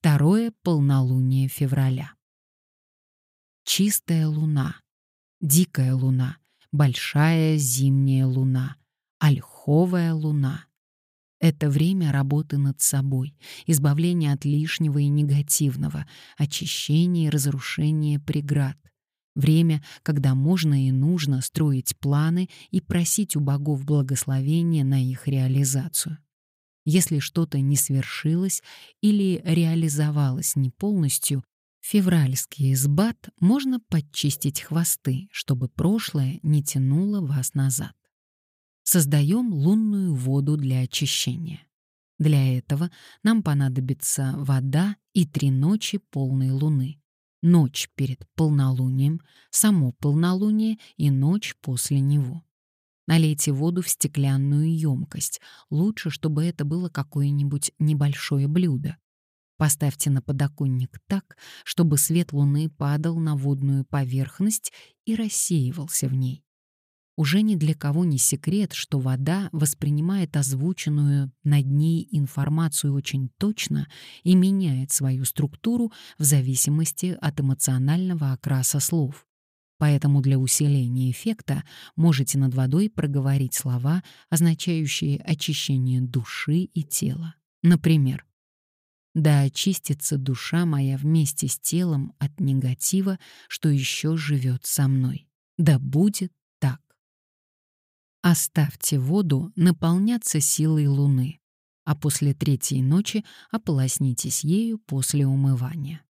Второе полнолуние февраля. Чистая луна, дикая луна, большая зимняя луна, ольховая луна. Это время работы над собой, избавления от лишнего и негативного, очищения и разрушения преград. Время, когда можно и нужно строить планы и просить у богов благословения на их реализацию. Если что-то не свершилось или реализовалось не полностью, февральский избат можно подчистить хвосты, чтобы прошлое не тянуло вас назад. Создаем лунную воду для очищения. Для этого нам понадобится вода и три ночи полной луны. Ночь перед полнолунием, само полнолуние и ночь после него. Налейте воду в стеклянную емкость. Лучше, чтобы это было какое-нибудь небольшое блюдо. Поставьте на подоконник так, чтобы свет луны падал на водную поверхность и рассеивался в ней. Уже ни для кого не секрет, что вода воспринимает озвученную над ней информацию очень точно и меняет свою структуру в зависимости от эмоционального окраса слов. Поэтому для усиления эффекта можете над водой проговорить слова, означающие очищение души и тела. Например, «Да очистится душа моя вместе с телом от негатива, что еще живет со мной. Да будет Оставьте воду наполняться силой луны, а после третьей ночи ополоснитесь ею после умывания.